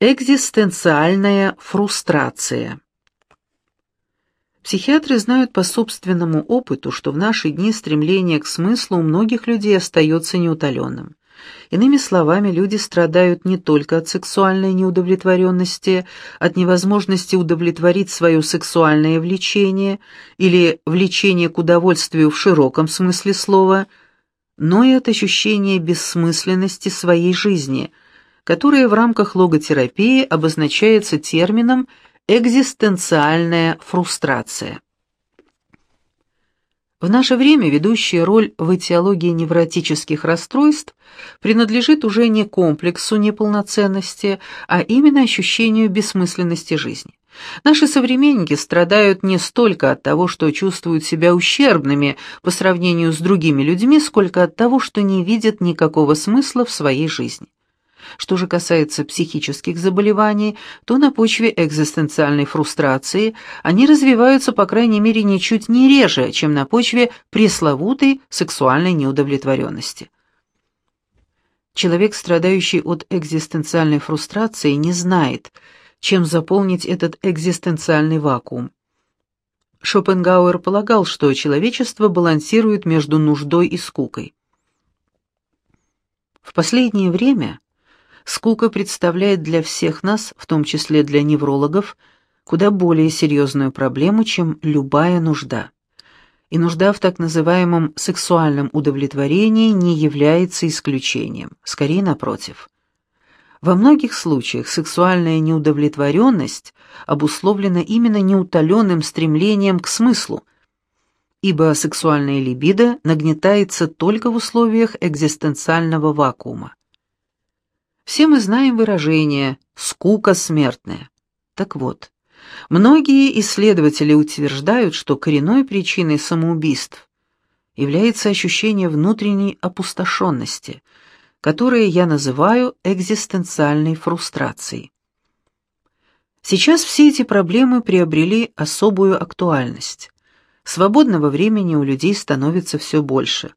Экзистенциальная фрустрация. Психиатры знают по собственному опыту, что в наши дни стремление к смыслу у многих людей остается неутоленным. Иными словами, люди страдают не только от сексуальной неудовлетворенности, от невозможности удовлетворить свое сексуальное влечение или влечение к удовольствию в широком смысле слова, но и от ощущения бессмысленности своей жизни – которое в рамках логотерапии обозначается термином «экзистенциальная фрустрация». В наше время ведущая роль в этиологии невротических расстройств принадлежит уже не комплексу неполноценности, а именно ощущению бессмысленности жизни. Наши современники страдают не столько от того, что чувствуют себя ущербными по сравнению с другими людьми, сколько от того, что не видят никакого смысла в своей жизни. Что же касается психических заболеваний, то на почве экзистенциальной фрустрации они развиваются, по крайней мере, ничуть не реже, чем на почве пресловутой сексуальной неудовлетворенности. Человек, страдающий от экзистенциальной фрустрации, не знает, чем заполнить этот экзистенциальный вакуум. Шопенгауэр полагал, что человечество балансирует между нуждой и скукой. В последнее время скука представляет для всех нас, в том числе для неврологов, куда более серьезную проблему, чем любая нужда. И нужда в так называемом сексуальном удовлетворении не является исключением, скорее напротив. Во многих случаях сексуальная неудовлетворенность обусловлена именно неутоленным стремлением к смыслу, ибо сексуальная либидо нагнетается только в условиях экзистенциального вакуума. Все мы знаем выражение «скука смертная». Так вот, многие исследователи утверждают, что коренной причиной самоубийств является ощущение внутренней опустошенности, которое я называю экзистенциальной фрустрацией. Сейчас все эти проблемы приобрели особую актуальность. Свободного времени у людей становится все больше.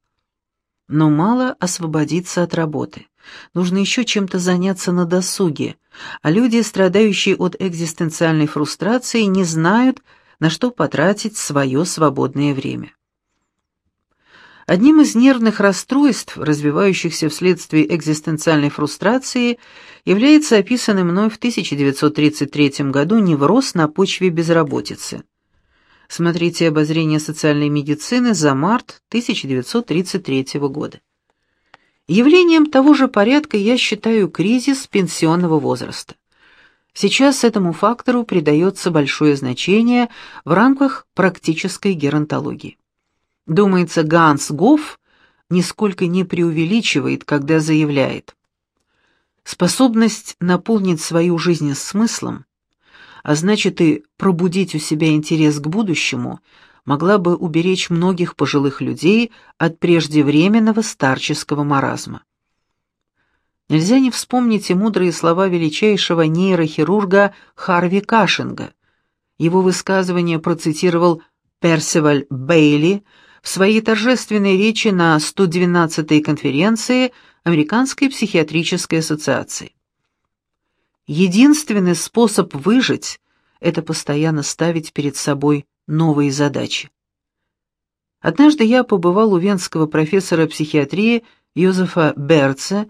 Но мало освободиться от работы. Нужно еще чем-то заняться на досуге, а люди, страдающие от экзистенциальной фрустрации, не знают, на что потратить свое свободное время. Одним из нервных расстройств, развивающихся вследствие экзистенциальной фрустрации, является описанный мной в 1933 году невроз на почве безработицы. Смотрите обозрение социальной медицины за март 1933 года. Явлением того же порядка я считаю кризис пенсионного возраста. Сейчас этому фактору придается большое значение в рамках практической геронтологии. Думается, Ганс Гофф нисколько не преувеличивает, когда заявляет «Способность наполнить свою жизнь смыслом, а значит и пробудить у себя интерес к будущему – могла бы уберечь многих пожилых людей от преждевременного старческого маразма. Нельзя не вспомнить и мудрые слова величайшего нейрохирурга Харви Кашинга. Его высказывание процитировал Персиваль Бейли в своей торжественной речи на 112-й конференции Американской психиатрической ассоциации. Единственный способ выжить – это постоянно ставить перед собой новые задачи. Однажды я побывал у венского профессора психиатрии Йозефа Берца,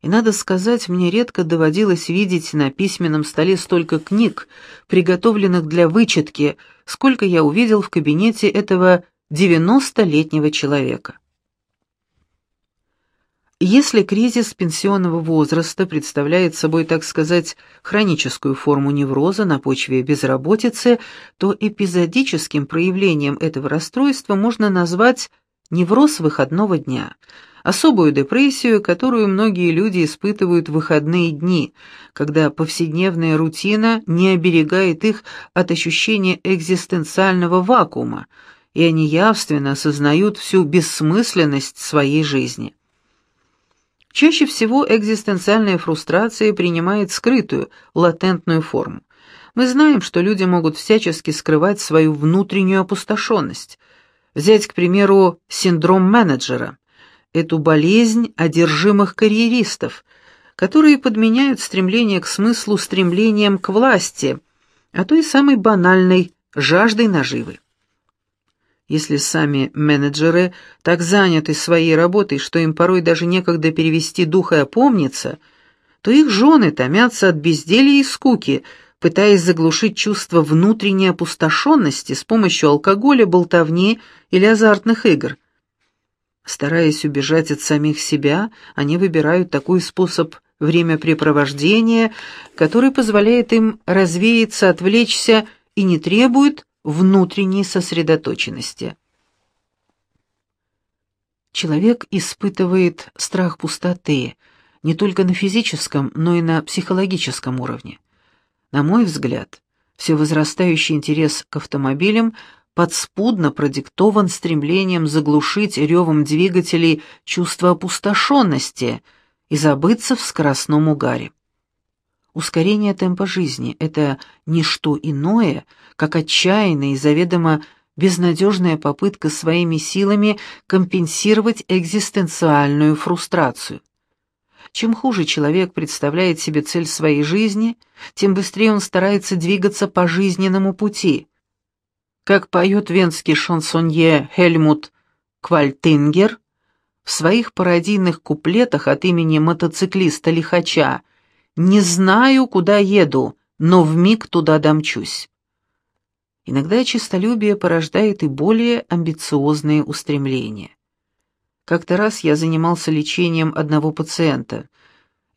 и, надо сказать, мне редко доводилось видеть на письменном столе столько книг, приготовленных для вычетки, сколько я увидел в кабинете этого 90-летнего человека. Если кризис пенсионного возраста представляет собой, так сказать, хроническую форму невроза на почве безработицы, то эпизодическим проявлением этого расстройства можно назвать невроз выходного дня, особую депрессию, которую многие люди испытывают в выходные дни, когда повседневная рутина не оберегает их от ощущения экзистенциального вакуума, и они явственно осознают всю бессмысленность своей жизни. Чаще всего экзистенциальная фрустрация принимает скрытую, латентную форму. Мы знаем, что люди могут всячески скрывать свою внутреннюю опустошенность. Взять, к примеру, синдром менеджера, эту болезнь одержимых карьеристов, которые подменяют стремление к смыслу стремлением к власти, а то и самой банальной жаждой наживы. Если сами менеджеры так заняты своей работой, что им порой даже некогда перевести дух и опомниться, то их жены томятся от безделья и скуки, пытаясь заглушить чувство внутренней опустошенности с помощью алкоголя, болтовни или азартных игр. Стараясь убежать от самих себя, они выбирают такой способ времяпрепровождения, который позволяет им развеяться, отвлечься и не требует внутренней сосредоточенности. Человек испытывает страх пустоты не только на физическом, но и на психологическом уровне. На мой взгляд, все возрастающий интерес к автомобилям подспудно продиктован стремлением заглушить ревом двигателей чувство опустошенности и забыться в скоростном угаре. Ускорение темпа жизни — это не что иное, как отчаянная и заведомо безнадежная попытка своими силами компенсировать экзистенциальную фрустрацию. Чем хуже человек представляет себе цель своей жизни, тем быстрее он старается двигаться по жизненному пути. Как поет венский шансонье Хельмут Квальтингер в своих пародийных куплетах от имени мотоциклиста-лихача «Не знаю, куда еду, но вмиг туда домчусь». Иногда честолюбие порождает и более амбициозные устремления. Как-то раз я занимался лечением одного пациента.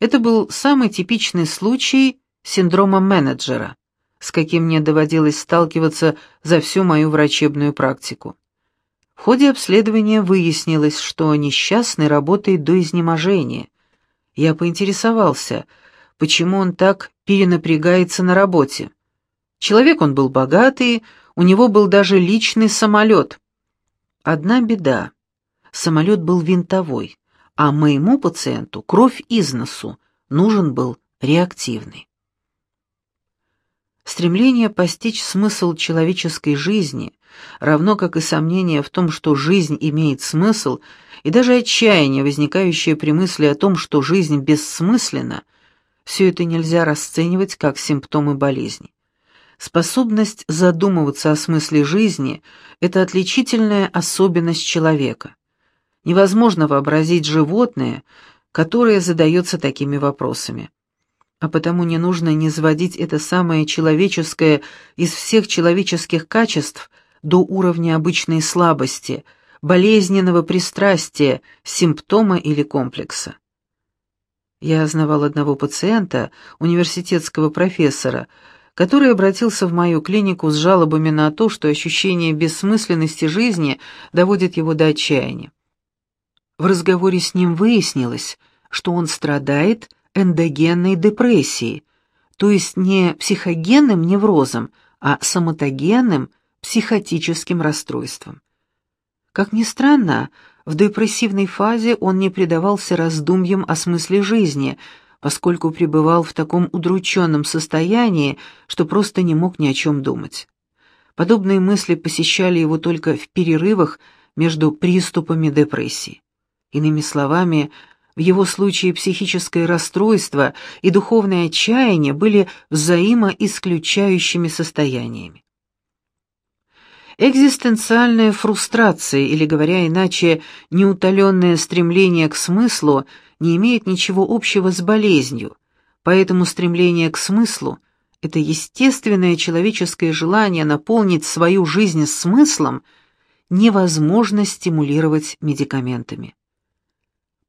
Это был самый типичный случай синдрома менеджера, с каким мне доводилось сталкиваться за всю мою врачебную практику. В ходе обследования выяснилось, что несчастный работает до изнеможения. Я поинтересовался, почему он так перенапрягается на работе. Человек он был богатый, у него был даже личный самолет. Одна беда. Самолет был винтовой, а моему пациенту кровь из носу нужен был реактивный. Стремление постичь смысл человеческой жизни, равно как и сомнение в том, что жизнь имеет смысл, и даже отчаяние, возникающее при мысли о том, что жизнь бессмысленна, все это нельзя расценивать как симптомы болезни. Способность задумываться о смысле жизни – это отличительная особенность человека. Невозможно вообразить животное, которое задается такими вопросами. А потому не нужно не сводить это самое человеческое из всех человеческих качеств до уровня обычной слабости, болезненного пристрастия, симптома или комплекса. Я знавал одного пациента, университетского профессора, который обратился в мою клинику с жалобами на то, что ощущение бессмысленности жизни доводит его до отчаяния. В разговоре с ним выяснилось, что он страдает эндогенной депрессией, то есть не психогенным неврозом, а соматогенным психотическим расстройством. Как ни странно, в депрессивной фазе он не предавался раздумьям о смысле жизни – поскольку пребывал в таком удрученном состоянии, что просто не мог ни о чем думать. Подобные мысли посещали его только в перерывах между приступами депрессии. Иными словами, в его случае психическое расстройство и духовное отчаяние были взаимоисключающими состояниями. Экзистенциальная фрустрация, или, говоря иначе, неутоленное стремление к смыслу – не имеет ничего общего с болезнью, поэтому стремление к смыслу — это естественное человеческое желание наполнить свою жизнь смыслом, невозможно стимулировать медикаментами.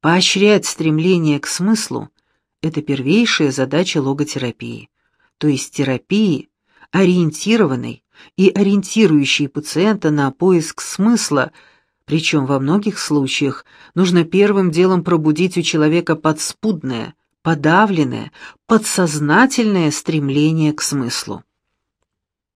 Поощрять стремление к смыслу — это первейшая задача логотерапии, то есть терапии, ориентированной и ориентирующей пациента на поиск смысла — причем во многих случаях нужно первым делом пробудить у человека подспудное, подавленное, подсознательное стремление к смыслу.